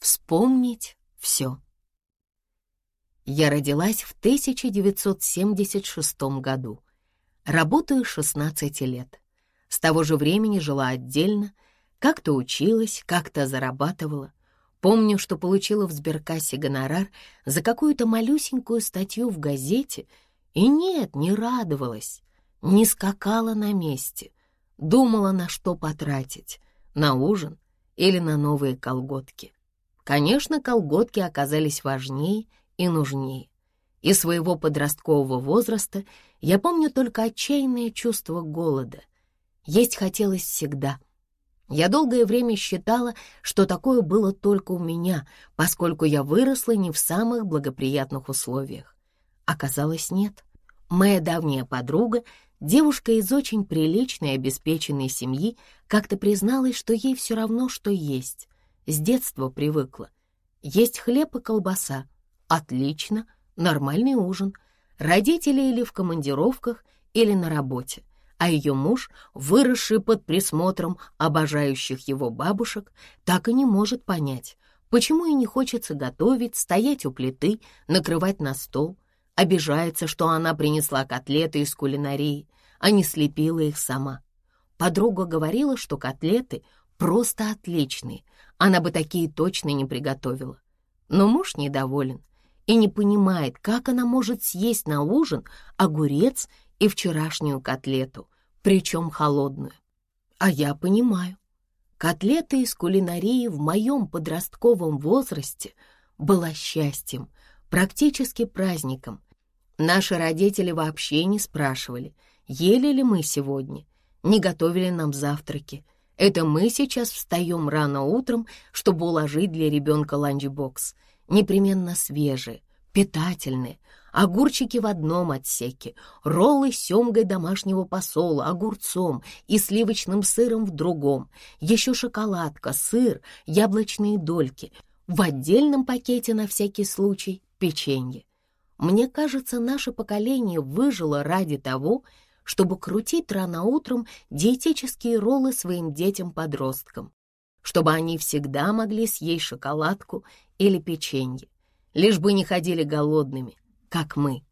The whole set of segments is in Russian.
Вспомнить все. Я родилась в 1976 году. Работаю 16 лет. С того же времени жила отдельно, как-то училась, как-то зарабатывала. Помню, что получила в сберкассе гонорар за какую-то малюсенькую статью в газете, и нет, не радовалась, не скакала на месте, думала, на что потратить, на ужин или на новые колготки. Конечно, колготки оказались важнее и нужнее. Из своего подросткового возраста я помню только отчаянное чувство голода. Есть хотелось всегда. Я долгое время считала, что такое было только у меня, поскольку я выросла не в самых благоприятных условиях. Оказалось, нет. Моя давняя подруга, девушка из очень приличной и обеспеченной семьи, как-то призналась, что ей все равно, что есть. С детства привыкла. Есть хлеб и колбаса. Отлично, нормальный ужин. Родители или в командировках, или на работе. А ее муж, выросший под присмотром обожающих его бабушек, так и не может понять, почему ей не хочется готовить, стоять у плиты, накрывать на стол. Обижается, что она принесла котлеты из кулинарии, а не слепила их сама. Подруга говорила, что котлеты просто отличные, она бы такие точно не приготовила. Но муж недоволен и не понимает, как она может съесть на ужин огурец и вчерашнюю котлету, причем холодную. А я понимаю. Котлета из кулинарии в моем подростковом возрасте была счастьем, практически праздником. Наши родители вообще не спрашивали, ели ли мы сегодня, не готовили нам завтраки — это мы сейчас встаем рано утром, чтобы уложить для ребенка ланчбокс. Непременно свежие, питательные, огурчики в одном отсеке, роллы с семгой домашнего посола, огурцом и сливочным сыром в другом, еще шоколадка, сыр, яблочные дольки, в отдельном пакете на всякий случай печенье. Мне кажется, наше поколение выжило ради того, чтобы крутить рано утром диетические роллы своим детям-подросткам, чтобы они всегда могли съесть шоколадку или печенье, лишь бы не ходили голодными, как мы.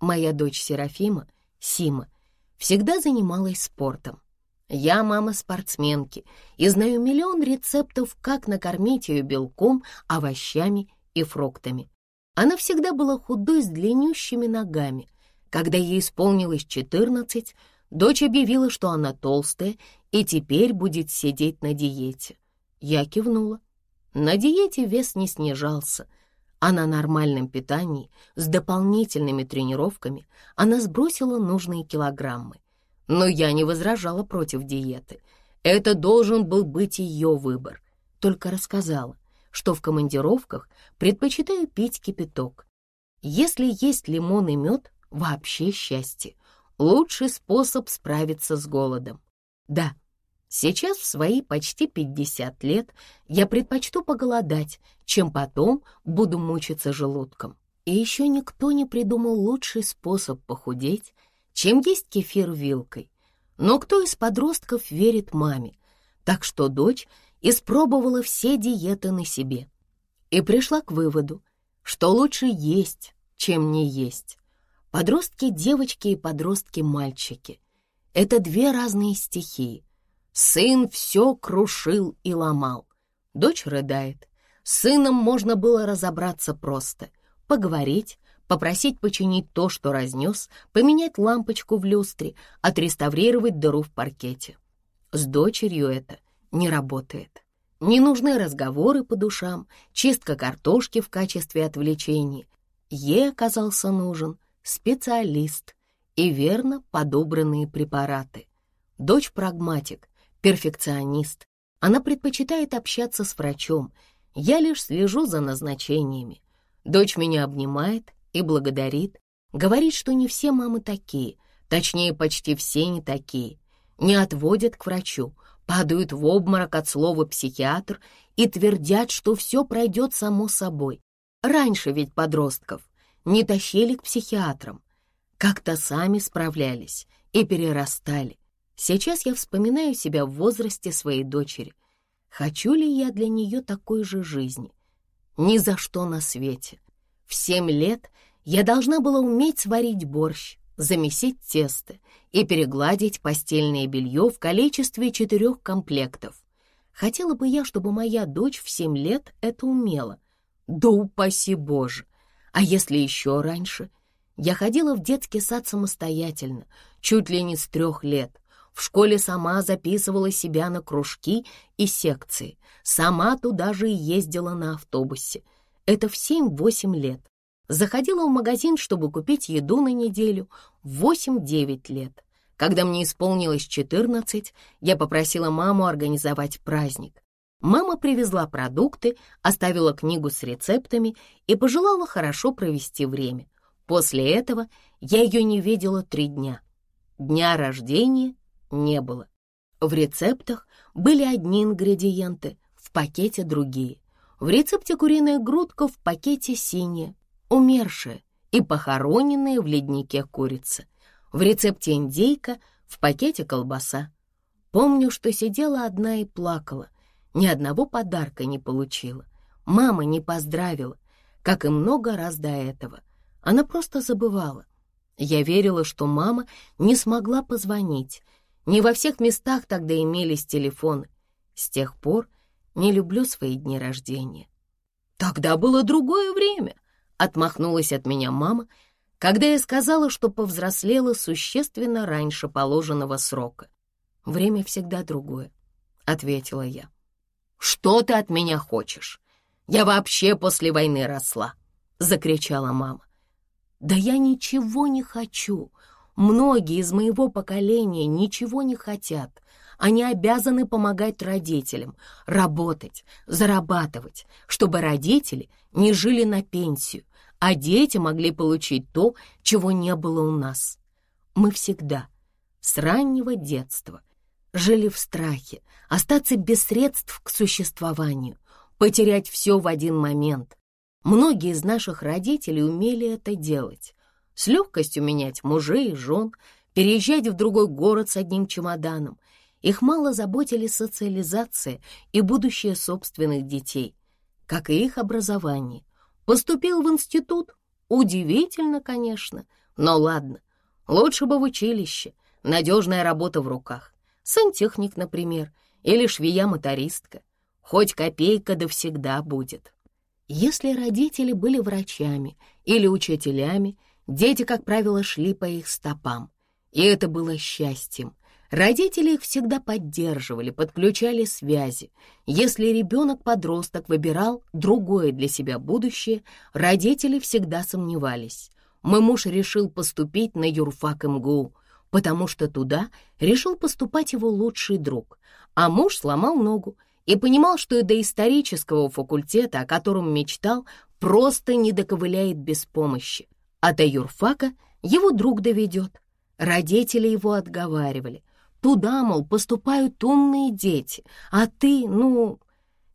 Моя дочь Серафима, Сима, всегда занималась спортом. Я мама спортсменки и знаю миллион рецептов, как накормить ее белком, овощами и фруктами. Она всегда была худой с длиннющими ногами, когда ей исполнилось 14, дочь объявила, что она толстая и теперь будет сидеть на диете. Я кивнула. На диете вес не снижался, а на нормальном питании с дополнительными тренировками она сбросила нужные килограммы. Но я не возражала против диеты. Это должен был быть ее выбор. Только рассказала, что в командировках предпочитаю пить кипяток. Если есть лимон и мед, вообще счастье. Лучший способ справиться с голодом. Да, сейчас в свои почти 50 лет я предпочту поголодать, чем потом буду мучиться желудком. И еще никто не придумал лучший способ похудеть, чем есть кефир вилкой. Но кто из подростков верит маме? Так что дочь испробовала все диеты на себе и пришла к выводу, что лучше есть, чем не есть. Подростки — девочки и подростки — мальчики. Это две разные стихии. Сын все крушил и ломал. Дочь рыдает. С сыном можно было разобраться просто. Поговорить, попросить починить то, что разнес, поменять лампочку в люстре, отреставрировать дыру в паркете. С дочерью это не работает. Не нужны разговоры по душам, чистка картошки в качестве отвлечения. Ей оказался нужен специалист и верно подобранные препараты. Дочь прагматик, перфекционист. Она предпочитает общаться с врачом. Я лишь слежу за назначениями. Дочь меня обнимает и благодарит. Говорит, что не все мамы такие, точнее, почти все не такие. Не отводят к врачу, падают в обморок от слова «психиатр» и твердят, что все пройдет само собой. Раньше ведь подростков не тащили к психиатрам. Как-то сами справлялись и перерастали. Сейчас я вспоминаю себя в возрасте своей дочери. Хочу ли я для нее такой же жизни? Ни за что на свете. В семь лет я должна была уметь сварить борщ, замесить тесто и перегладить постельное белье в количестве четырех комплектов. Хотела бы я, чтобы моя дочь в семь лет это умела. Да упаси Боже! А если еще раньше? Я ходила в детский сад самостоятельно, чуть ли не с трех лет. В школе сама записывала себя на кружки и секции. Сама туда же и ездила на автобусе. Это в семь-восемь лет. Заходила в магазин, чтобы купить еду на неделю, восемь-девять лет. Когда мне исполнилось четырнадцать, я попросила маму организовать праздник. Мама привезла продукты, оставила книгу с рецептами и пожелала хорошо провести время. После этого я ее не видела три дня. Дня рождения не было. В рецептах были одни ингредиенты, в пакете другие. В рецепте куриная грудка, в пакете синяя, умершая и похороненная в леднике курица. В рецепте индейка, в пакете колбаса. Помню, что сидела одна и плакала. Ни одного подарка не получила. Мама не поздравила, как и много раз до этого. Она просто забывала. Я верила, что мама не смогла позвонить. Не во всех местах тогда имелись телефоны. С тех пор не люблю свои дни рождения. Тогда было другое время, отмахнулась от меня мама, когда я сказала, что повзрослела существенно раньше положенного срока. Время всегда другое, ответила я. Что ты от меня хочешь? Я вообще после войны росла, закричала мама. Да я ничего не хочу. Многие из моего поколения ничего не хотят. Они обязаны помогать родителям, работать, зарабатывать, чтобы родители не жили на пенсию, а дети могли получить то, чего не было у нас. Мы всегда, с раннего детства, жили в страхе, остаться без средств к существованию, потерять все в один момент. Многие из наших родителей умели это делать, с легкостью менять мужей и жен, переезжать в другой город с одним чемоданом. Их мало заботили социализация и будущее собственных детей, как и их образование. Поступил в институт? Удивительно, конечно, но ладно. Лучше бы в училище, надежная работа в руках. Сантехник, например, или швея-мотористка. Хоть копейка да всегда будет. Если родители были врачами или учителями, Дети, как правило, шли по их стопам, и это было счастьем. Родители их всегда поддерживали, подключали связи. Если ребенок-подросток выбирал другое для себя будущее, родители всегда сомневались. Мой муж решил поступить на юрфак МГУ, потому что туда решил поступать его лучший друг, а муж сломал ногу и понимал, что и до исторического факультета, о котором мечтал, просто не доковыляет без помощи а до юрфака его друг доведет. Родители его отговаривали. Туда, мол, поступают умные дети, а ты, ну,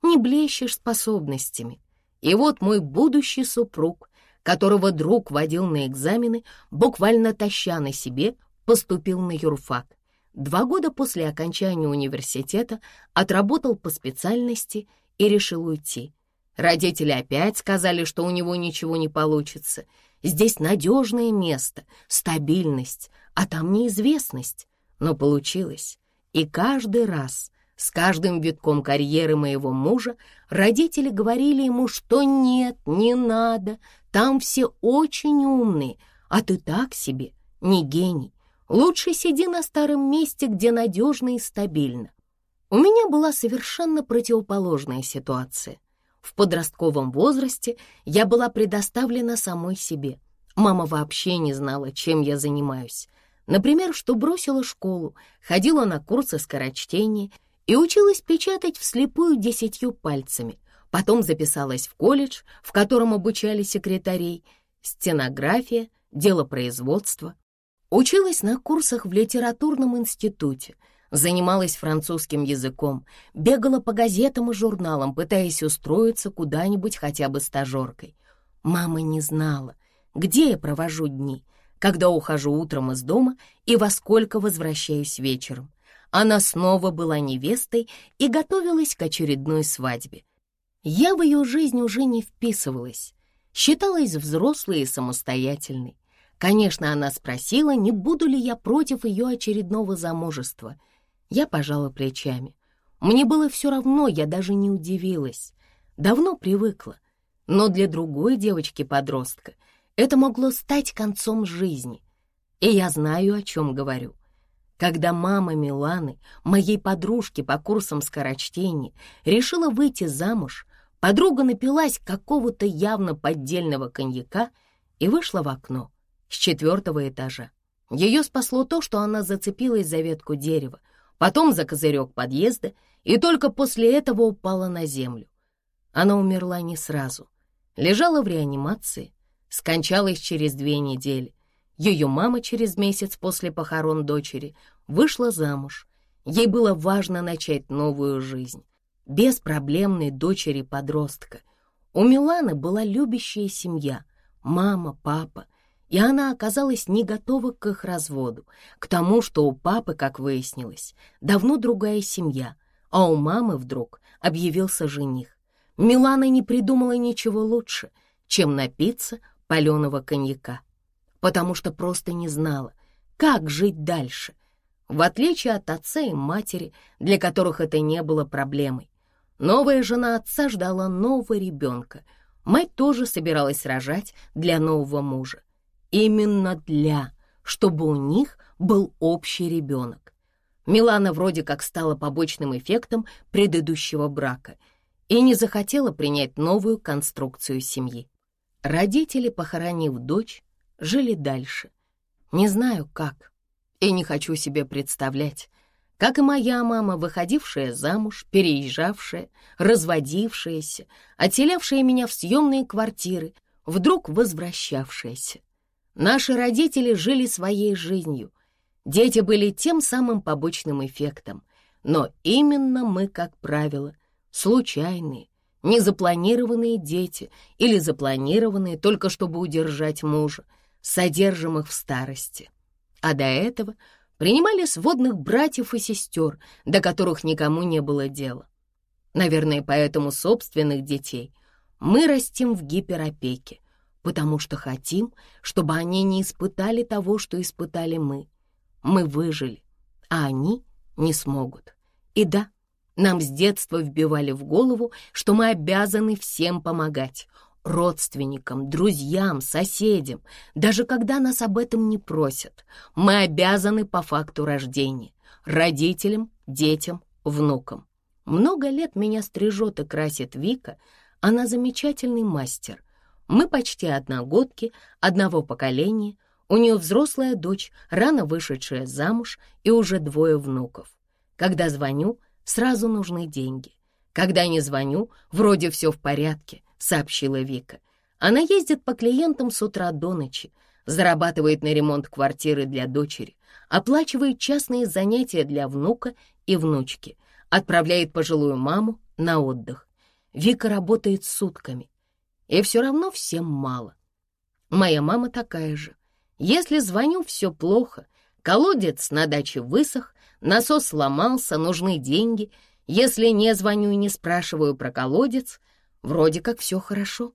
не блещешь способностями. И вот мой будущий супруг, которого друг водил на экзамены, буквально таща на себе, поступил на юрфак. Два года после окончания университета отработал по специальности и решил уйти. Родители опять сказали, что у него ничего не получится — Здесь надежное место, стабильность, а там неизвестность. Но получилось. И каждый раз, с каждым витком карьеры моего мужа, родители говорили ему, что нет, не надо, там все очень умные, а ты так себе, не гений. Лучше сиди на старом месте, где надежно и стабильно. У меня была совершенно противоположная ситуация. В подростковом возрасте я была предоставлена самой себе. Мама вообще не знала, чем я занимаюсь. Например, что бросила школу, ходила на курсы скорочтения и училась печатать вслепую десятью пальцами. Потом записалась в колледж, в котором обучали секретарей, стенография, делопроизводство. Училась на курсах в литературном институте — занималась французским языком, бегала по газетам и журналам, пытаясь устроиться куда-нибудь хотя бы стажеркой. Мама не знала, где я провожу дни, когда ухожу утром из дома и во сколько возвращаюсь вечером. Она снова была невестой и готовилась к очередной свадьбе. Я в ее жизнь уже не вписывалась, считалась взрослой и самостоятельной. Конечно, она спросила, не буду ли я против ее очередного замужества. Я пожала плечами. Мне было все равно, я даже не удивилась. Давно привыкла. Но для другой девочки-подростка это могло стать концом жизни. И я знаю, о чем говорю. Когда мама Миланы, моей подружки по курсам скорочтения, решила выйти замуж, подруга напилась какого-то явно поддельного коньяка и вышла в окно с четвертого этажа. Ее спасло то, что она зацепилась за ветку дерева, потом за козырек подъезда и только после этого упала на землю. Она умерла не сразу. Лежала в реанимации, скончалась через две недели. Ее мама через месяц после похорон дочери вышла замуж. Ей было важно начать новую жизнь. Без проблемной дочери-подростка. У Миланы была любящая семья, мама, папа — и она оказалась не готова к их разводу, к тому, что у папы, как выяснилось, давно другая семья, а у мамы вдруг объявился жених. Милана не придумала ничего лучше, чем напиться паленого коньяка, потому что просто не знала, как жить дальше, в отличие от отца и матери, для которых это не было проблемой. Новая жена отца ждала нового ребенка. Мать тоже собиралась рожать для нового мужа. Именно для, чтобы у них был общий ребенок. Милана вроде как стала побочным эффектом предыдущего брака и не захотела принять новую конструкцию семьи. Родители, похоронив дочь, жили дальше. Не знаю как и не хочу себе представлять, как и моя мама, выходившая замуж, переезжавшая, разводившаяся, отселявшая меня в съемные квартиры, вдруг возвращавшаяся. Наши родители жили своей жизнью. Дети были тем самым побочным эффектом. Но именно мы, как правило, случайные, незапланированные дети или запланированные только чтобы удержать мужа, содержимых в старости. А до этого принимали сводных братьев и сестер, до которых никому не было дела. Наверное, поэтому собственных детей мы растим в гиперопеке, потому что хотим, чтобы они не испытали того, что испытали мы. Мы выжили, а они не смогут. И да, нам с детства вбивали в голову, что мы обязаны всем помогать, родственникам, друзьям, соседям, даже когда нас об этом не просят. Мы обязаны по факту рождения, родителям, детям, внукам. Много лет меня стрижет и красит Вика, она замечательный мастер. Мы почти одногодки, одного поколения. У нее взрослая дочь, рано вышедшая замуж и уже двое внуков. Когда звоню, сразу нужны деньги. Когда не звоню, вроде все в порядке, сообщила Вика. Она ездит по клиентам с утра до ночи, зарабатывает на ремонт квартиры для дочери, оплачивает частные занятия для внука и внучки, отправляет пожилую маму на отдых. Вика работает сутками, и все равно всем мало. Моя мама такая же. Если звоню, все плохо. Колодец на даче высох, насос сломался, нужны деньги. Если не звоню и не спрашиваю про колодец, вроде как все хорошо.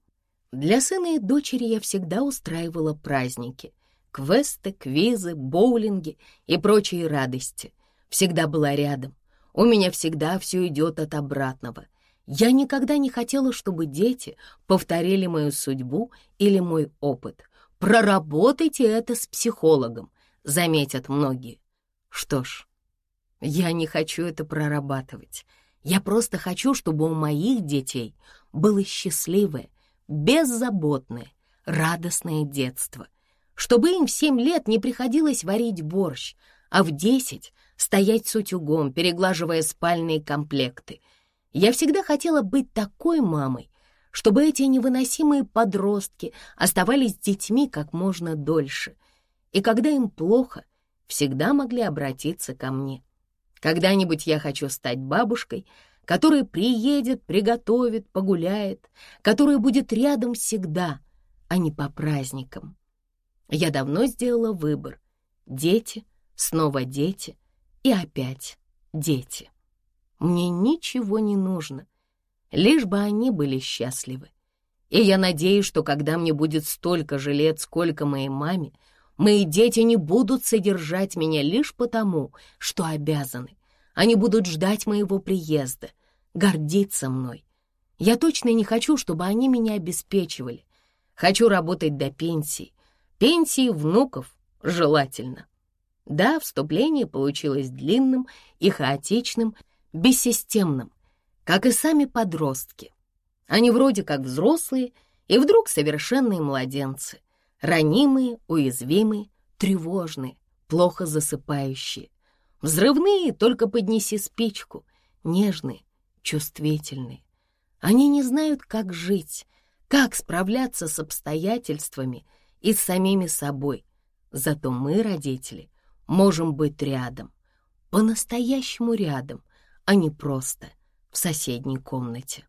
Для сына и дочери я всегда устраивала праздники. Квесты, квизы, боулинги и прочие радости. Всегда была рядом. У меня всегда все идет от обратного. Я никогда не хотела, чтобы дети повторили мою судьбу или мой опыт. Проработайте это с психологом, заметят многие. Что ж, я не хочу это прорабатывать. Я просто хочу, чтобы у моих детей было счастливое, беззаботное, радостное детство. Чтобы им в семь лет не приходилось варить борщ, а в десять стоять с утюгом, переглаживая спальные комплекты — я всегда хотела быть такой мамой, чтобы эти невыносимые подростки оставались детьми как можно дольше, и когда им плохо, всегда могли обратиться ко мне. Когда-нибудь я хочу стать бабушкой, которая приедет, приготовит, погуляет, которая будет рядом всегда, а не по праздникам. Я давно сделала выбор. Дети, снова дети и опять дети. Мне ничего не нужно. лишь бы они были счастливы. И я надеюсь, что когда мне будет столько же лет, сколько моей маме, мои дети не будут содержать меня лишь потому, что обязаны. Они будут ждать моего приезда, гордиться мной. Я точно не хочу, чтобы они меня обеспечивали. Хочу работать до пенсии. Пенсии внуков желательно. Да, вступление получилось длинным и хаотичным, бессистемным, как и сами подростки. Они вроде как взрослые, и вдруг совершенные младенцы, ранимые, уязвимые, тревожные, плохо засыпающие, взрывные, только поднеси спичку, нежные, чувствительные. Они не знают, как жить, как справляться с обстоятельствами и с самими собой. Зато мы, родители, можем быть рядом, по-настоящему рядом, а не просто в соседней комнате.